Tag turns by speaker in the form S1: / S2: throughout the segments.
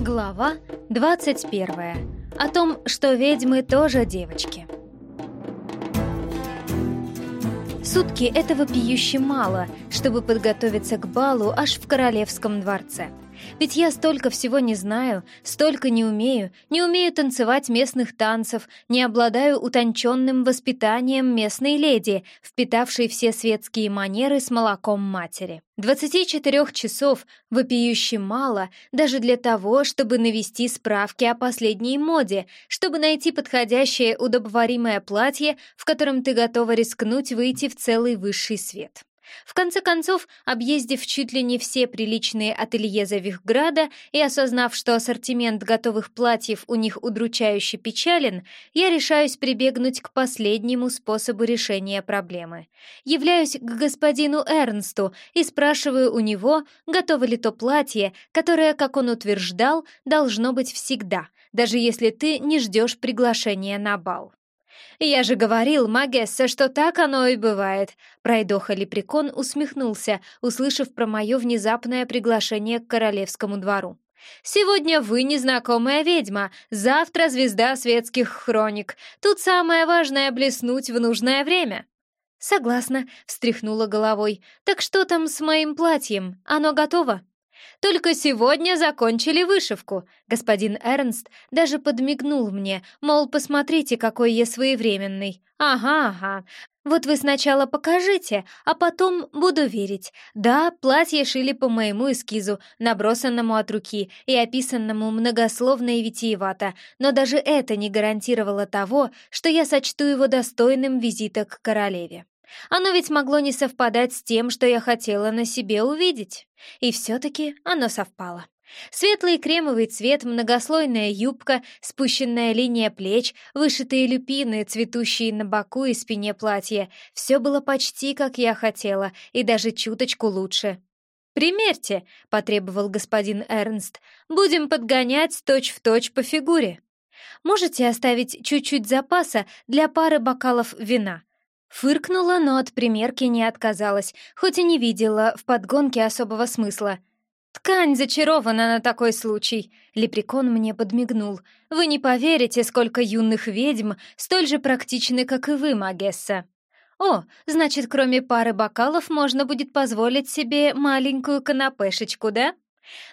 S1: Глава 21. О том, что ведьмы тоже девочки. Сутки этого пьюще мало, чтобы подготовиться к балу аж в королевском дворце. Ведь я столько всего не знаю, столько не умею, не умею танцевать местных танцев, не обладаю утонченным воспитанием местной леди, впитавшей все светские манеры с молоком матери. 24 часов вопиюще мало даже для того, чтобы навести справки о последней моде, чтобы найти подходящее удобоваримое платье, в котором ты готова рискнуть выйти в целый высший свет. В конце концов, объездив чуть ли не все приличные ателье Завихграда и осознав, что ассортимент готовых платьев у них удручающе печален, я решаюсь прибегнуть к последнему способу решения проблемы. Являюсь к господину Эрнсту и спрашиваю у него, готово ли то платье, которое, как он утверждал, должно быть всегда, даже если ты не ждешь приглашения на бал. «Я же говорил, Магесса, что так оно и бывает», — пройдоха Лепрекон усмехнулся, услышав про мое внезапное приглашение к королевскому двору. «Сегодня вы незнакомая ведьма, завтра звезда светских хроник. Тут самое важное — блеснуть в нужное время». «Согласна», — встряхнула головой. «Так что там с моим платьем? Оно готово?» Только сегодня закончили вышивку. Господин Эрнст даже подмигнул мне, мол, посмотрите, какой я своевременный. Ага, ага. Вот вы сначала покажите, а потом буду верить. Да, платье шили по моему эскизу, набросанному от руки и описанному многословно и витиевато, но даже это не гарантировало того, что я сочту его достойным визита к королеве. Оно ведь могло не совпадать с тем, что я хотела на себе увидеть. И все-таки оно совпало. Светлый кремовый цвет, многослойная юбка, спущенная линия плеч, вышитые люпины, цветущие на боку и спине платья — все было почти как я хотела, и даже чуточку лучше. «Примерьте», — потребовал господин Эрнст, — «будем подгонять точь-в-точь точь по фигуре». «Можете оставить чуть-чуть запаса для пары бокалов вина?» Фыркнула, но от примерки не отказалась, хоть и не видела в подгонке особого смысла. «Ткань зачарована на такой случай», — лепрекон мне подмигнул. «Вы не поверите, сколько юных ведьм столь же практичны, как и вы, Магесса». «О, значит, кроме пары бокалов можно будет позволить себе маленькую канапешечку, да?»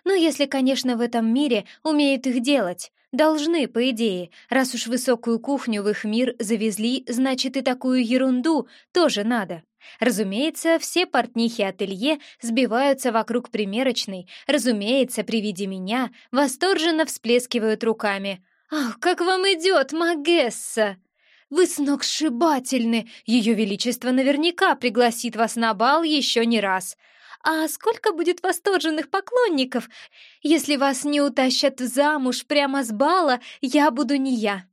S1: «Ну, если, конечно, в этом мире умеют их делать. Должны, по идее. Раз уж высокую кухню в их мир завезли, значит и такую ерунду тоже надо. Разумеется, все портнихи ателье сбиваются вокруг примерочной, разумеется, при виде меня восторженно всплескивают руками. «Ах, как вам идет, Магесса!» «Вы сногсшибательны! Ее Величество наверняка пригласит вас на бал еще не раз!» А сколько будет восторженных поклонников? Если вас не утащат замуж прямо с бала, я буду не я».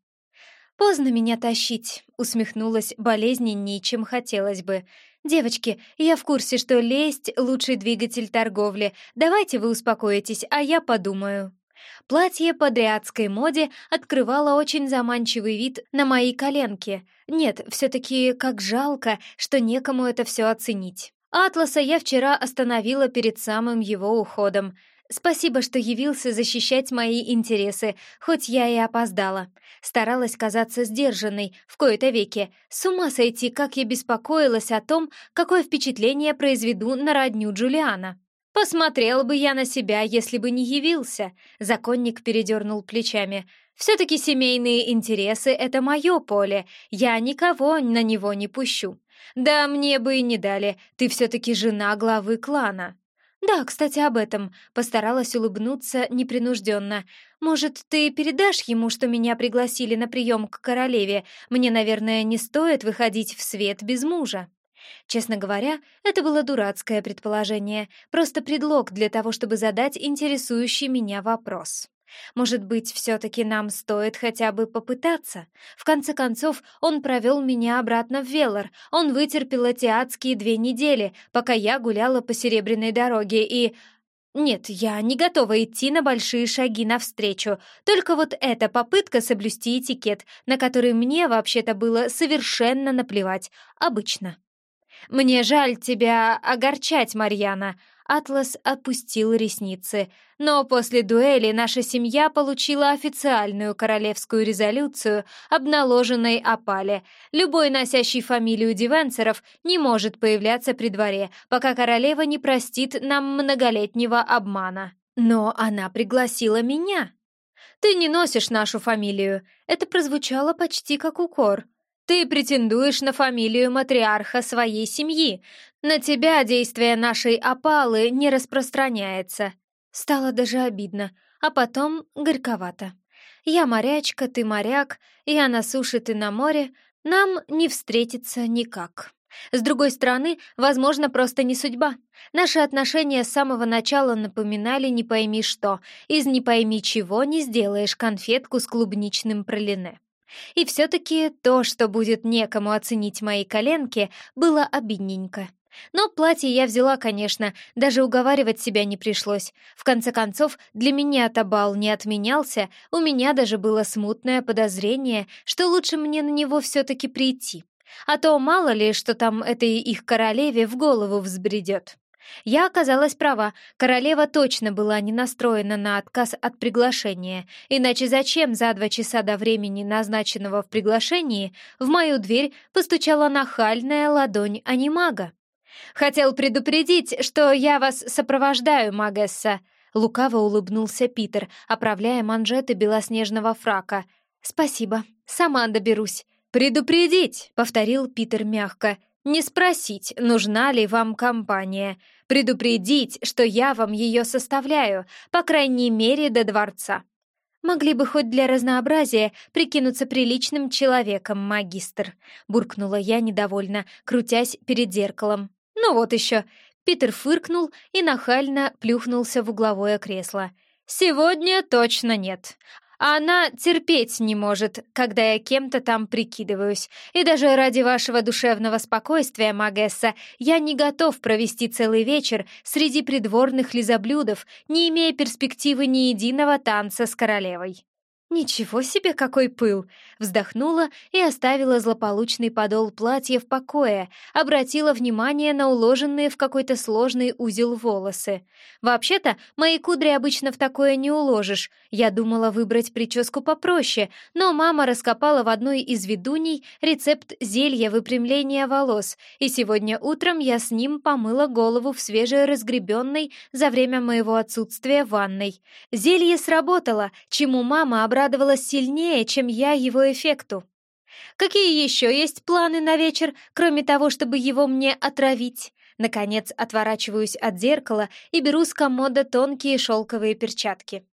S1: «Поздно меня тащить», — усмехнулась болезненнее, чем хотелось бы. «Девочки, я в курсе, что лесть — лучший двигатель торговли. Давайте вы успокоитесь, а я подумаю». Платье по дриадской моде открывало очень заманчивый вид на мои коленки. Нет, все-таки как жалко, что некому это все оценить. Атласа я вчера остановила перед самым его уходом. Спасибо, что явился защищать мои интересы, хоть я и опоздала. Старалась казаться сдержанной, в кои-то веки. С ума сойти, как я беспокоилась о том, какое впечатление произведу на родню Джулиана. «Посмотрел бы я на себя, если бы не явился», — законник передернул плечами. «Все-таки семейные интересы — это мое поле, я никого на него не пущу». «Да мне бы и не дали, ты все-таки жена главы клана». «Да, кстати, об этом», — постаралась улыбнуться непринужденно. «Может, ты передашь ему, что меня пригласили на прием к королеве? Мне, наверное, не стоит выходить в свет без мужа». Честно говоря, это было дурацкое предположение, просто предлог для того, чтобы задать интересующий меня вопрос. Может быть, все-таки нам стоит хотя бы попытаться? В конце концов, он провел меня обратно в Веллар. Он вытерпел эти адские две недели, пока я гуляла по Серебряной дороге, и... Нет, я не готова идти на большие шаги навстречу. Только вот эта попытка соблюсти этикет, на который мне вообще-то было совершенно наплевать. Обычно. «Мне жаль тебя огорчать, Марьяна», Атлас опустил ресницы. Но после дуэли наша семья получила официальную королевскую резолюцию об наложенной опале. Любой, носящий фамилию Дивенцеров, не может появляться при дворе, пока королева не простит нам многолетнего обмана. Но она пригласила меня. «Ты не носишь нашу фамилию». Это прозвучало почти как укор. Ты претендуешь на фамилию матриарха своей семьи. На тебя действие нашей опалы не распространяется. Стало даже обидно, а потом горьковато. Я морячка, ты моряк, я на суше, ты на море. Нам не встретиться никак. С другой стороны, возможно, просто не судьба. Наши отношения с самого начала напоминали не пойми что. Из не пойми чего не сделаешь конфетку с клубничным пролине. И все-таки то, что будет некому оценить мои коленки, было обидненько. Но платье я взяла, конечно, даже уговаривать себя не пришлось. В конце концов, для меня-то бал не отменялся, у меня даже было смутное подозрение, что лучше мне на него все-таки прийти. А то мало ли, что там этой их королеве в голову взбредет. Я оказалась права, королева точно была не настроена на отказ от приглашения, иначе зачем за два часа до времени, назначенного в приглашении, в мою дверь постучала нахальная ладонь анимага? «Хотел предупредить, что я вас сопровождаю, Магесса», — лукаво улыбнулся Питер, оправляя манжеты белоснежного фрака. «Спасибо, сама доберусь». «Предупредить», — повторил Питер мягко, — «не спросить, нужна ли вам компания предупредить, что я вам ее составляю, по крайней мере, до дворца. Могли бы хоть для разнообразия прикинуться приличным человеком, магистр, буркнула я недовольно, крутясь перед зеркалом. Ну вот еще. Питер фыркнул и нахально плюхнулся в угловое кресло. «Сегодня точно нет. Она терпеть не может, когда я кем-то там прикидываюсь. И даже ради вашего душевного спокойствия, Магесса, я не готов провести целый вечер среди придворных лизоблюдов, не имея перспективы ни единого танца с королевой. «Ничего себе, какой пыл!» Вздохнула и оставила злополучный подол платья в покое, обратила внимание на уложенные в какой-то сложный узел волосы. «Вообще-то, мои кудри обычно в такое не уложишь. Я думала выбрать прическу попроще, но мама раскопала в одной из ведуней рецепт зелья выпрямления волос, и сегодня утром я с ним помыла голову в свежеразгребенной за время моего отсутствия ванной. Зелье сработало, чему мама обратила обрадовалась сильнее, чем я его эффекту. Какие еще есть планы на вечер, кроме того, чтобы его мне отравить? Наконец отворачиваюсь от зеркала и беру с комода тонкие шелковые перчатки.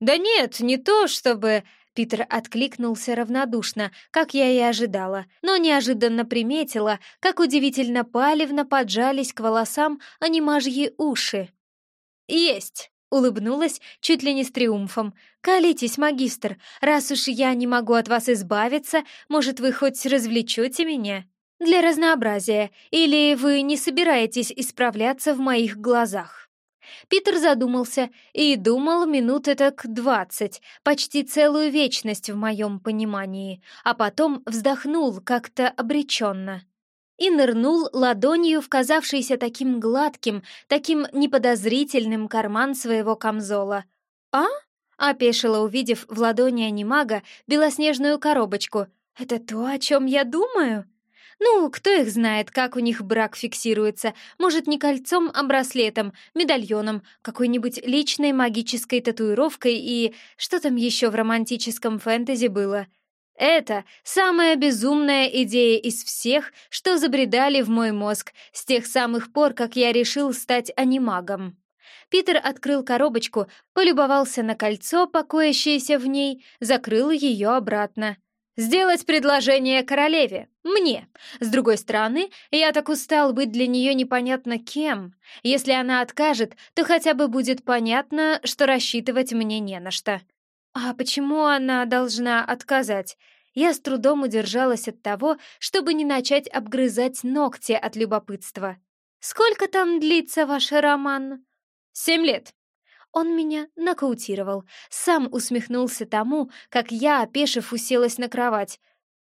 S1: «Да нет, не то, чтобы...» Питер откликнулся равнодушно, как я и ожидала, но неожиданно приметила, как удивительно палевно поджались к волосам анимажьи уши. «Есть!» Улыбнулась чуть ли не с триумфом. «Колитесь, магистр, раз уж я не могу от вас избавиться, может, вы хоть развлечете меня? Для разнообразия, или вы не собираетесь исправляться в моих глазах?» Питер задумался и думал минут так двадцать, почти целую вечность в моем понимании, а потом вздохнул как-то обреченно и нырнул ладонью в казавшийся таким гладким, таким неподозрительным карман своего камзола. «А?» — опешила, увидев в ладони анимага белоснежную коробочку. «Это то, о чем я думаю?» Ну, кто их знает, как у них брак фиксируется. Может, не кольцом, а браслетом, медальоном, какой-нибудь личной магической татуировкой и... Что там еще в романтическом фэнтези было? Это самая безумная идея из всех, что забредали в мой мозг с тех самых пор, как я решил стать анимагом. Питер открыл коробочку, полюбовался на кольцо, покоящееся в ней, закрыл ее обратно. «Сделать предложение королеве. Мне. С другой стороны, я так устал быть для нее непонятно кем. Если она откажет, то хотя бы будет понятно, что рассчитывать мне не на что. А почему она должна отказать? Я с трудом удержалась от того, чтобы не начать обгрызать ногти от любопытства. «Сколько там длится ваш роман?» «Семь лет». Он меня нокаутировал, сам усмехнулся тому, как я, опешив, уселась на кровать.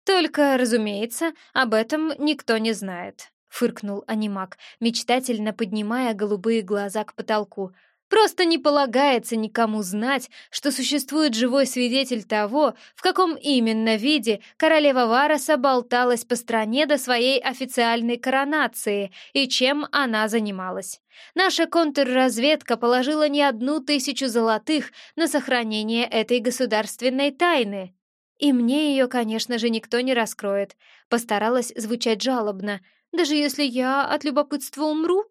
S1: «Только, разумеется, об этом никто не знает». фыркнул анимак, мечтательно поднимая голубые глаза к потолку. Просто не полагается никому знать, что существует живой свидетель того, в каком именно виде королева Вароса болталась по стране до своей официальной коронации и чем она занималась. Наша контрразведка положила не одну тысячу золотых на сохранение этой государственной тайны. И мне ее, конечно же, никто не раскроет. Постаралась звучать жалобно. Даже если я от любопытства умру?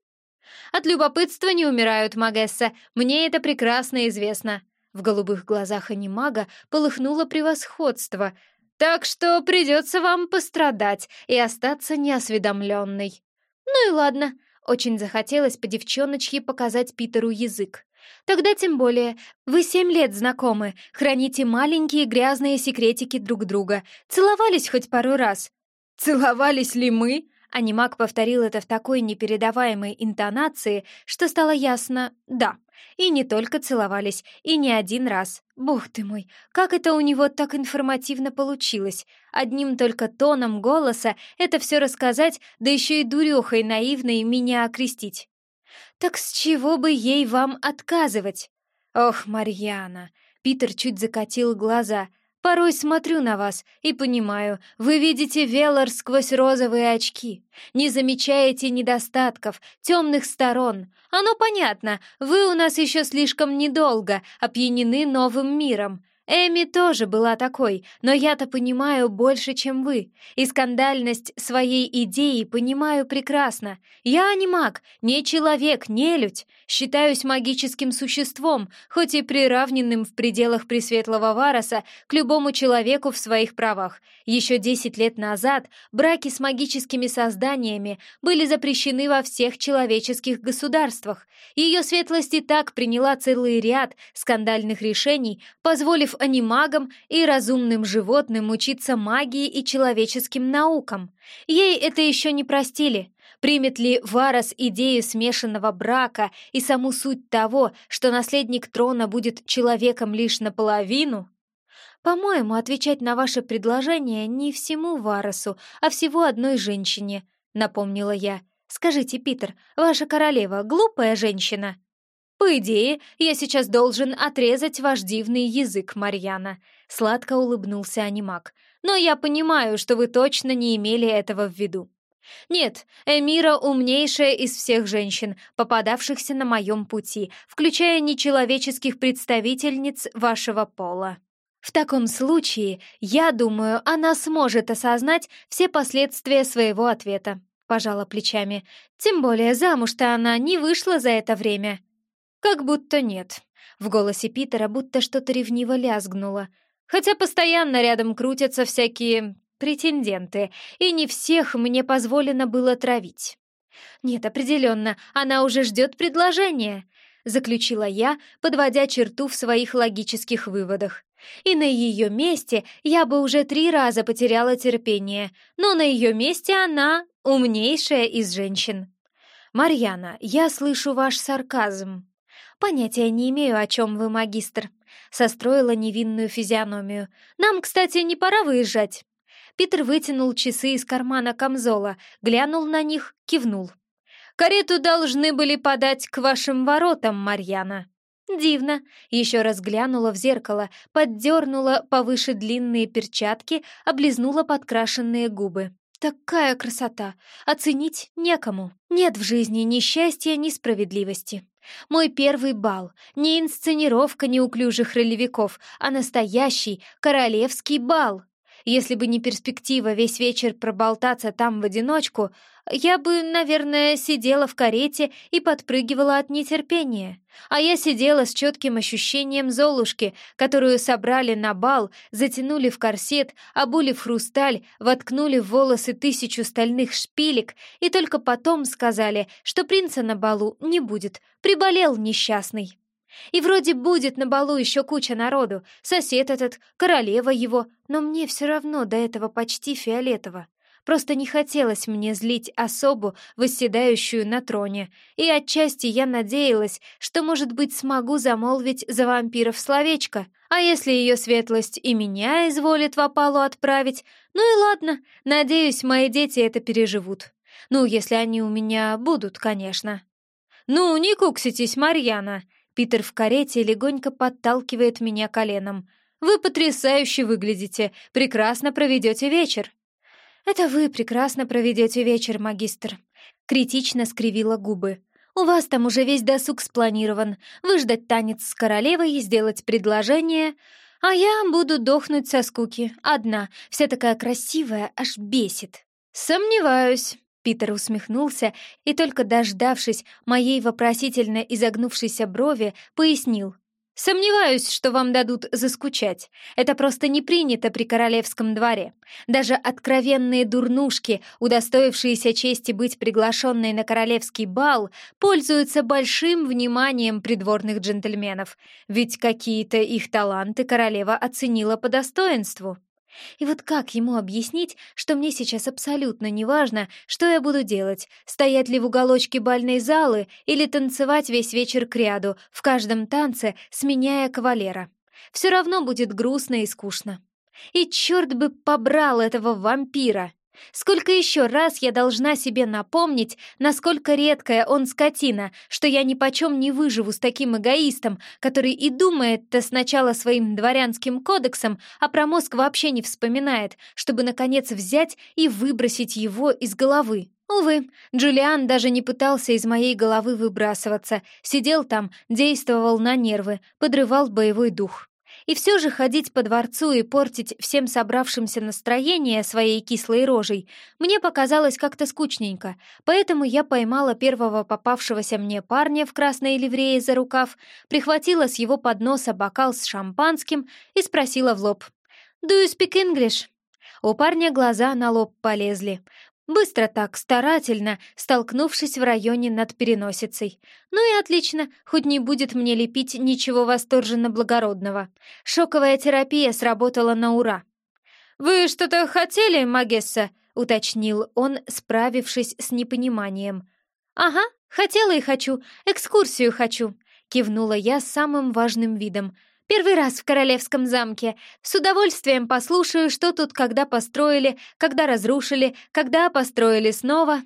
S1: От любопытства не умирают, Магесса. Мне это прекрасно известно. В голубых глазах анимага полыхнуло превосходство. Так что придется вам пострадать и остаться неосведомленной. Ну и ладно. Очень захотелось по девчоночке показать Питеру язык. Тогда тем более. Вы семь лет знакомы, храните маленькие грязные секретики друг друга. Целовались хоть пару раз? Целовались ли мы? Анимак повторил это в такой непередаваемой интонации, что стало ясно «да». И не только целовались, и не один раз. Бог ты мой, как это у него так информативно получилось? Одним только тоном голоса это все рассказать, да еще и дурехой наивной меня окрестить. Так с чего бы ей вам отказывать? Ох, Марьяна! Питер чуть закатил глаза — Порой смотрю на вас и понимаю, вы видите Велор сквозь розовые очки, не замечаете недостатков, темных сторон. Оно понятно, вы у нас еще слишком недолго опьянены новым миром. Эми тоже была такой, но я-то понимаю больше, чем вы, и скандальность своей идеи понимаю прекрасно. Я не маг, не человек, не людь, считаюсь магическим существом, хоть и приравненным в пределах Пресветлого Вароса к любому человеку в своих правах. Еще десять лет назад браки с магическими созданиями были запрещены во всех человеческих государствах. Ее светлость и так приняла целый ряд скандальных решений, позволив анимагам и разумным животным учиться магии и человеческим наукам. Ей это еще не простили. Примет ли Варас идею смешанного брака и саму суть того, что наследник трона будет человеком лишь наполовину? По-моему, отвечать на ваше предложение не всему Варасу, а всего одной женщине, напомнила я. Скажите, Питер, ваша королева глупая женщина? «По идее, я сейчас должен отрезать ваш дивный язык, Марьяна», — сладко улыбнулся анимак. «Но я понимаю, что вы точно не имели этого в виду. Нет, Эмира умнейшая из всех женщин, попадавшихся на моем пути, включая нечеловеческих представительниц вашего пола. В таком случае, я думаю, она сможет осознать все последствия своего ответа», — пожала плечами. «Тем более замуж-то она не вышла за это время». «Как будто нет». В голосе Питера будто что-то ревниво лязгнуло. «Хотя постоянно рядом крутятся всякие претенденты, и не всех мне позволено было травить». «Нет, определенно, она уже ждет предложения», — заключила я, подводя черту в своих логических выводах. «И на ее месте я бы уже три раза потеряла терпение, но на ее месте она умнейшая из женщин». «Марьяна, я слышу ваш сарказм», «Понятия не имею, о чем вы, магистр», — состроила невинную физиономию. «Нам, кстати, не пора выезжать». Питер вытянул часы из кармана камзола, глянул на них, кивнул. «Карету должны были подать к вашим воротам, Марьяна». Дивно. Еще раз глянула в зеркало, поддернула повыше длинные перчатки, облизнула подкрашенные губы. Такая красота! Оценить некому. Нет в жизни ни счастья, ни справедливости. Мой первый бал. Не инсценировка неуклюжих ролевиков, а настоящий королевский бал. Если бы не перспектива весь вечер проболтаться там в одиночку, я бы, наверное, сидела в карете и подпрыгивала от нетерпения. А я сидела с четким ощущением Золушки, которую собрали на бал, затянули в корсет, обули в хрусталь, воткнули в волосы тысячу стальных шпилек и только потом сказали, что принца на балу не будет, приболел несчастный. И вроде будет на балу еще куча народу, сосед этот, королева его, но мне все равно до этого почти фиолетово. Просто не хотелось мне злить особу, восседающую на троне, и отчасти я надеялась, что, может быть, смогу замолвить за вампиров словечко. А если ее светлость и меня изволит в опалу отправить, ну и ладно, надеюсь, мои дети это переживут. Ну, если они у меня будут, конечно. «Ну, не кукситесь, Марьяна!» Питер в карете легонько подталкивает меня коленом. «Вы потрясающе выглядите, прекрасно проведете вечер!» «Это вы прекрасно проведете вечер, магистр!» Критично скривила губы. «У вас там уже весь досуг спланирован. Выждать танец с королевой и сделать предложение. А я буду дохнуть со скуки. Одна, вся такая красивая, аж бесит». «Сомневаюсь», Питер усмехнулся и, только дождавшись моей вопросительно изогнувшейся брови, пояснил. «Сомневаюсь, что вам дадут заскучать. Это просто не принято при королевском дворе. Даже откровенные дурнушки, удостоившиеся чести быть приглашенной на королевский бал, пользуются большим вниманием придворных джентльменов, ведь какие-то их таланты королева оценила по достоинству». И вот как ему объяснить, что мне сейчас абсолютно не важно, что я буду делать, стоять ли в уголочке бальной залы или танцевать весь вечер к ряду, в каждом танце сменяя кавалера. Все равно будет грустно и скучно. И черт бы побрал этого вампира! Сколько еще раз я должна себе напомнить, насколько редкая он скотина, что я ни почем не выживу с таким эгоистом, который и думает-то сначала своим дворянским кодексом, а про мозг вообще не вспоминает, чтобы, наконец, взять и выбросить его из головы. Увы, Джулиан даже не пытался из моей головы выбрасываться, сидел там, действовал на нервы, подрывал боевой дух. И все же ходить по дворцу и портить всем собравшимся настроение своей кислой рожей мне показалось как-то скучненько, поэтому я поймала первого попавшегося мне парня в красной ливрее за рукав, прихватила с его подноса бокал с шампанским и спросила в лоб. «Do you speak English?» У парня глаза на лоб полезли. Быстро так, старательно, столкнувшись в районе над переносицей. Ну и отлично, хоть не будет мне лепить ничего восторженно благородного. Шоковая терапия сработала на ура. «Вы что-то хотели, Магесса?» — уточнил он, справившись с непониманием. «Ага, хотела и хочу, экскурсию хочу», — кивнула я самым важным видом — Первый раз в королевском замке. С удовольствием послушаю, что тут когда построили, когда разрушили, когда построили снова.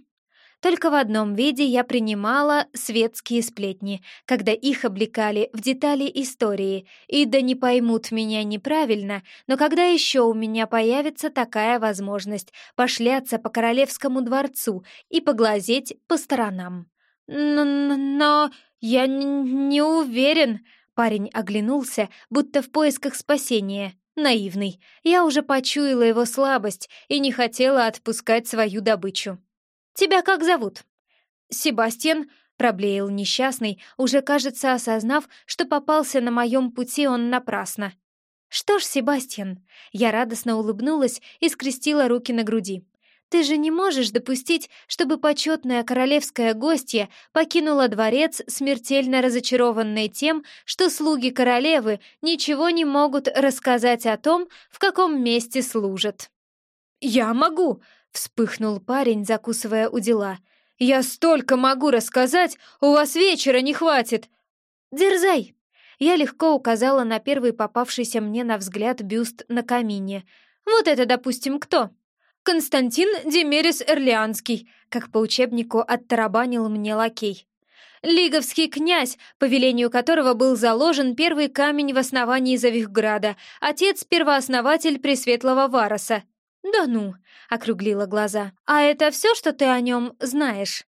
S1: Только в одном виде я принимала светские сплетни, когда их облекали в детали истории, и да не поймут меня неправильно, но когда еще у меня появится такая возможность пошляться по королевскому дворцу и поглазеть по сторонам. Но, но я не уверен, Парень оглянулся, будто в поисках спасения. Наивный. Я уже почуяла его слабость и не хотела отпускать свою добычу. «Тебя как зовут?» «Себастьян», — проблеял несчастный, уже, кажется, осознав, что попался на моем пути он напрасно. «Что ж, Себастьян...» Я радостно улыбнулась и скрестила руки на груди. Ты же не можешь допустить, чтобы почетная королевская гостья покинула дворец, смертельно разочарованной тем, что слуги королевы ничего не могут рассказать о том, в каком месте служат. «Я могу!» — вспыхнул парень, закусывая у дела. «Я столько могу рассказать, у вас вечера не хватит!» «Дерзай!» Я легко указала на первый попавшийся мне на взгляд бюст на камине. «Вот это, допустим, кто?» Константин Демерис Эрлианский, как по учебнику оттарабанил мне лакей. Лиговский князь, по велению которого был заложен первый камень в основании Завихграда, отец-первооснователь Пресветлого Вароса. «Да ну!» — округлила глаза. «А это все, что ты о нем знаешь?»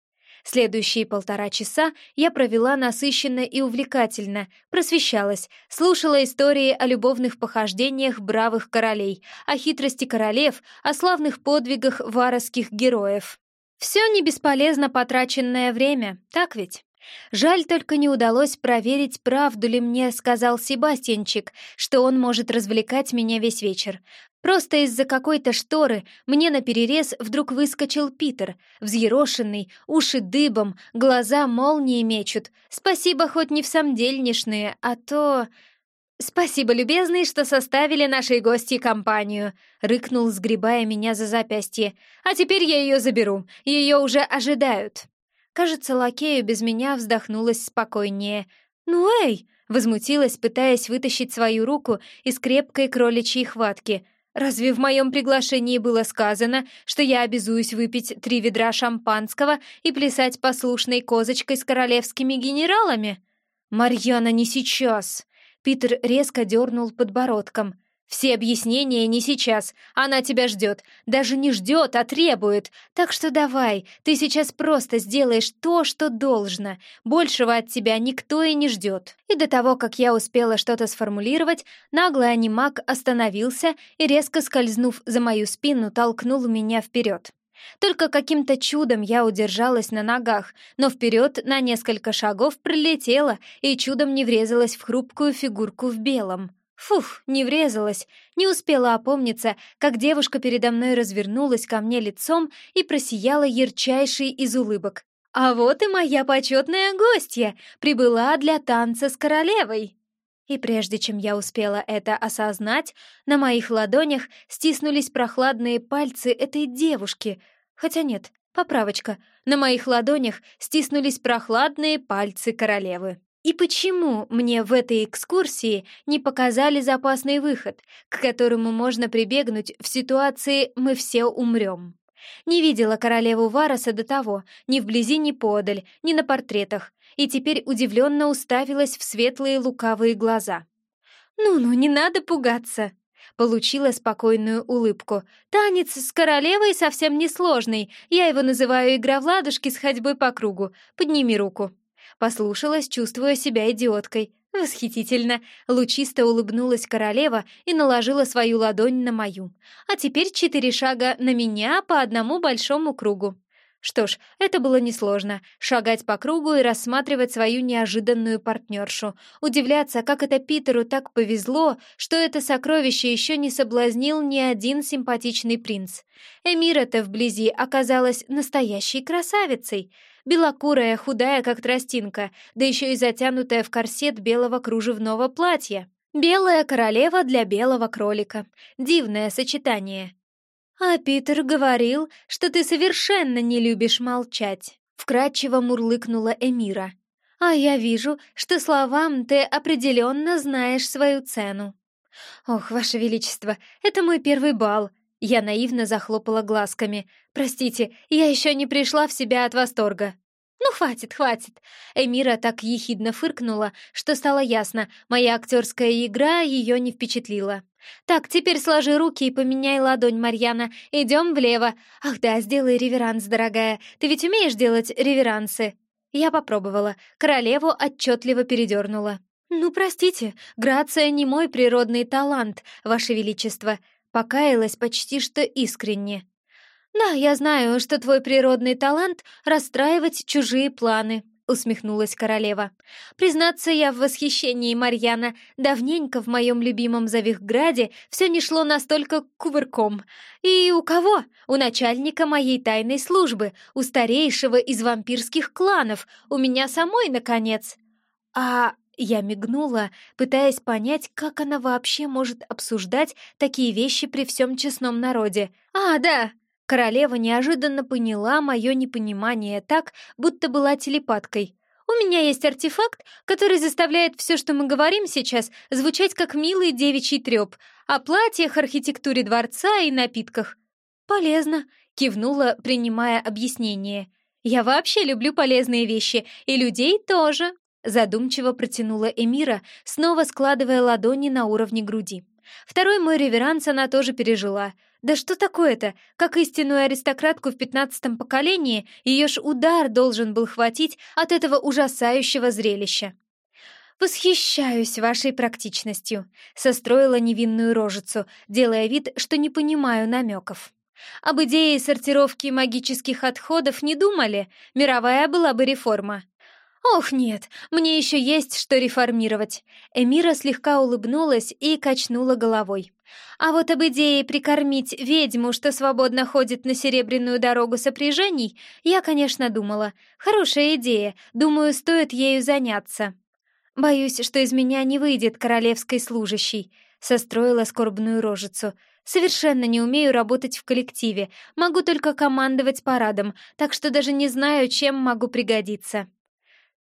S1: Следующие полтора часа я провела насыщенно и увлекательно, просвещалась, слушала истории о любовных похождениях бравых королей, о хитрости королев, о славных подвигах варосских героев. Все не бесполезно потраченное время, так ведь? Жаль, только не удалось проверить, правду ли мне сказал Себастьянчик, что он может развлекать меня весь вечер. Просто из-за какой-то шторы мне на перерез вдруг выскочил Питер, взъерошенный, уши дыбом, глаза молнии мечут. Спасибо хоть не в самдельнишные, а то... «Спасибо, любезный, что составили нашей гости компанию», — рыкнул, сгребая меня за запястье. «А теперь я ее заберу, ее уже ожидают». Кажется, лакею без меня вздохнулось спокойнее. «Ну эй!» — возмутилась, пытаясь вытащить свою руку из крепкой кроличьей хватки — Разве в моем приглашении было сказано, что я обязуюсь выпить три ведра шампанского и плясать послушной козочкой с королевскими генералами? Марьяна, не сейчас. Питер резко дернул подбородком. Все объяснения не сейчас. Она тебя ждет. Даже не ждет, а требует. Так что давай, ты сейчас просто сделаешь то, что должно. Большего от тебя никто и не ждет. И до того, как я успела что-то сформулировать, наглый анимак остановился и, резко скользнув за мою спину, толкнул меня вперед. Только каким-то чудом я удержалась на ногах, но вперед на несколько шагов пролетела и чудом не врезалась в хрупкую фигурку в белом. Фух, не врезалась, не успела опомниться, как девушка передо мной развернулась ко мне лицом и просияла ярчайшей из улыбок. «А вот и моя почетная гостья! Прибыла для танца с королевой!» И прежде чем я успела это осознать, на моих ладонях стиснулись прохладные пальцы этой девушки. Хотя нет, поправочка, на моих ладонях стиснулись прохладные пальцы королевы. И почему мне в этой экскурсии не показали запасный выход, к которому можно прибегнуть в ситуации «мы все умрем»? Не видела королеву Вароса до того, ни вблизи, ни подаль, ни на портретах, и теперь удивленно уставилась в светлые лукавые глаза. «Ну-ну, не надо пугаться!» Получила спокойную улыбку. «Танец с королевой совсем несложный. Я его называю «Игра в ладушки» с ходьбой по кругу. Подними руку». Послушалась, чувствуя себя идиоткой. Восхитительно! Лучисто улыбнулась королева и наложила свою ладонь на мою. А теперь четыре шага на меня по одному большому кругу. Что ж, это было несложно — шагать по кругу и рассматривать свою неожиданную партнершу, удивляться, как это Питеру так повезло, что это сокровище еще не соблазнил ни один симпатичный принц. Эмира-то вблизи оказалась настоящей красавицей — белокурая, худая, как тростинка, да еще и затянутая в корсет белого кружевного платья. Белая королева для белого кролика. Дивное сочетание. «А Питер говорил, что ты совершенно не любишь молчать», — вкратчиво мурлыкнула Эмира. «А я вижу, что словам ты определенно знаешь свою цену». «Ох, Ваше Величество, это мой первый бал», я наивно захлопала глазками. «Простите, я еще не пришла в себя от восторга». «Ну, хватит, хватит!» Эмира так ехидно фыркнула, что стало ясно, моя актерская игра ее не впечатлила. «Так, теперь сложи руки и поменяй ладонь, Марьяна. Идем влево. Ах да, сделай реверанс, дорогая. Ты ведь умеешь делать реверансы?» Я попробовала. Королеву отчетливо передернула. «Ну, простите, грация не мой природный талант, Ваше Величество», Покаялась почти что искренне. «Да, я знаю, что твой природный талант — расстраивать чужие планы», — усмехнулась королева. «Признаться, я в восхищении, Марьяна. Давненько в моем любимом Завихграде все не шло настолько кувырком. И у кого? У начальника моей тайной службы, у старейшего из вампирских кланов, у меня самой, наконец. А я мигнула, пытаясь понять, как она вообще может обсуждать такие вещи при всем честном народе. «А, да!» Королева неожиданно поняла мое непонимание так, будто была телепаткой. «У меня есть артефакт, который заставляет все, что мы говорим сейчас, звучать как милый девичий треп, о платьях, архитектуре дворца и напитках». «Полезно», — кивнула, принимая объяснение. «Я вообще люблю полезные вещи, и людей тоже». Задумчиво протянула Эмира, снова складывая ладони на уровне груди. Второй мой реверанс она тоже пережила. Да что такое-то? Как истинную аристократку в пятнадцатом поколении, ее ж удар должен был хватить от этого ужасающего зрелища. «Восхищаюсь вашей практичностью», — состроила невинную рожицу, делая вид, что не понимаю намеков. «Об идее сортировки магических отходов не думали? Мировая была бы реформа. «Ох, нет, мне еще есть что реформировать». Эмира слегка улыбнулась и качнула головой. «А вот об идее прикормить ведьму, что свободно ходит на серебряную дорогу сопряжений, я, конечно, думала. Хорошая идея, думаю, стоит ею заняться». «Боюсь, что из меня не выйдет королевской служащей», — состроила скорбную рожицу. «Совершенно не умею работать в коллективе, могу только командовать парадом, так что даже не знаю, чем могу пригодиться».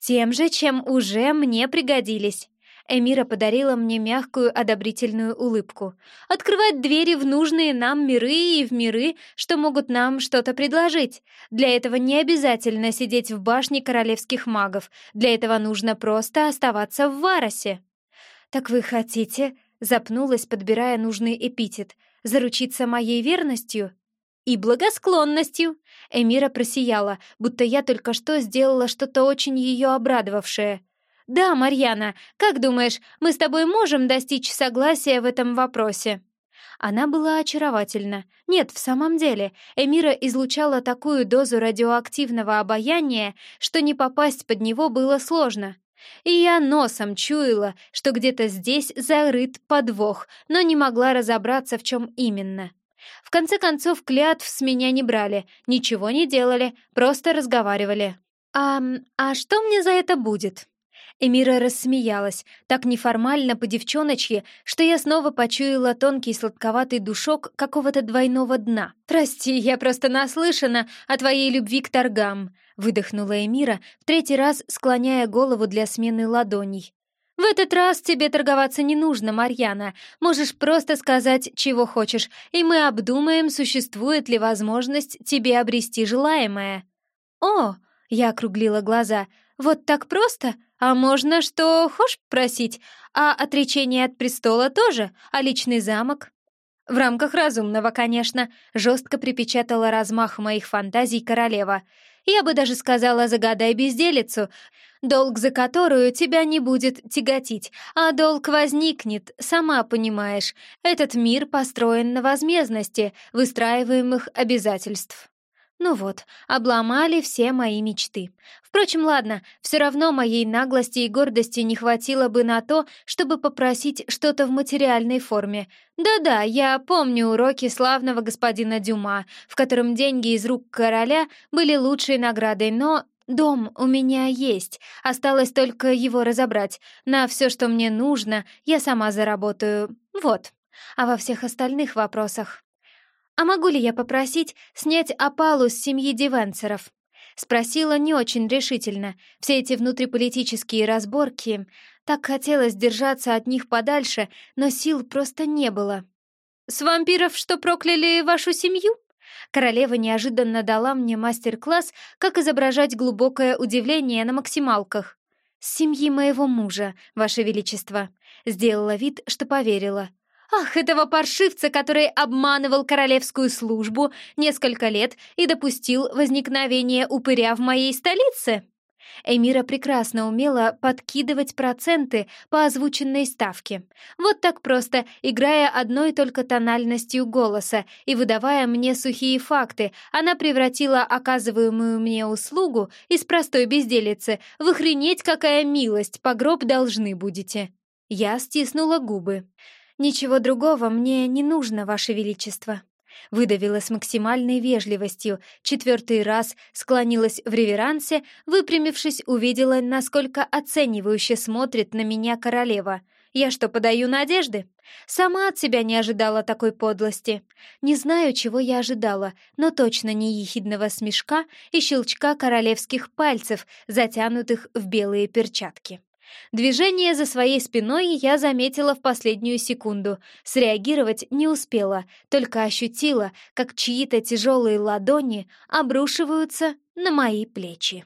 S1: Тем же, чем уже мне пригодились. Эмира подарила мне мягкую одобрительную улыбку. «Открывать двери в нужные нам миры и в миры, что могут нам что-то предложить. Для этого не обязательно сидеть в башне королевских магов. Для этого нужно просто оставаться в Варосе». «Так вы хотите?» — запнулась, подбирая нужный эпитет. «Заручиться моей верностью?» «И благосклонностью!» Эмира просияла, будто я только что сделала что-то очень ее обрадовавшее. «Да, Марьяна, как думаешь, мы с тобой можем достичь согласия в этом вопросе?» Она была очаровательна. Нет, в самом деле, Эмира излучала такую дозу радиоактивного обаяния, что не попасть под него было сложно. И я носом чуяла, что где-то здесь зарыт подвох, но не могла разобраться, в чем именно. В конце концов, клятв с меня не брали, ничего не делали, просто разговаривали. «А, а что мне за это будет?» Эмира рассмеялась, так неформально по-девчоночьи, что я снова почуяла тонкий сладковатый душок какого-то двойного дна. «Прости, я просто наслышана о твоей любви к торгам», — выдохнула Эмира, в третий раз склоняя голову для смены ладоней. «В этот раз тебе торговаться не нужно, Марьяна. Можешь просто сказать, чего хочешь, и мы обдумаем, существует ли возможность тебе обрести желаемое». «О!» — я округлила глаза. «Вот так просто? А можно что хочешь просить? А отречение от престола тоже? А личный замок?» «В рамках разумного, конечно», — жестко припечатала размах моих фантазий королева. «Я бы даже сказала, загадай безделицу, долг за которую тебя не будет тяготить, а долг возникнет, сама понимаешь. Этот мир построен на возмездности выстраиваемых обязательств. Ну вот, обломали все мои мечты. Впрочем, ладно, все равно моей наглости и гордости не хватило бы на то, чтобы попросить что-то в материальной форме. Да-да, я помню уроки славного господина Дюма, в котором деньги из рук короля были лучшей наградой, но Дом у меня есть, осталось только его разобрать. На все, что мне нужно, я сама заработаю. Вот. А во всех остальных вопросах... «А могу ли я попросить снять опалу с семьи Дивенцеров?» Спросила не очень решительно. Все эти внутриполитические разборки... Так хотелось держаться от них подальше, но сил просто не было. «С вампиров, что прокляли вашу семью?» Королева неожиданно дала мне мастер-класс, как изображать глубокое удивление на максималках. «С семьи моего мужа, Ваше Величество», — сделала вид, что поверила. «Ах, этого паршивца, который обманывал королевскую службу несколько лет и допустил возникновение упыря в моей столице!» Эмира прекрасно умела подкидывать проценты по озвученной ставке. Вот так просто, играя одной только тональностью голоса и выдавая мне сухие факты, она превратила оказываемую мне услугу из простой безделицы в охренеть какая милость, по гроб должны будете. Я стиснула губы. «Ничего другого мне не нужно, Ваше Величество». Выдавила с максимальной вежливостью, четвертый раз склонилась в реверансе, выпрямившись, увидела, насколько оценивающе смотрит на меня королева. Я что, подаю надежды? Сама от себя не ожидала такой подлости. Не знаю, чего я ожидала, но точно не ехидного смешка и щелчка королевских пальцев, затянутых в белые перчатки. Движение за своей спиной я заметила в последнюю секунду. Среагировать не успела, только ощутила, как чьи-то тяжелые ладони обрушиваются на мои плечи.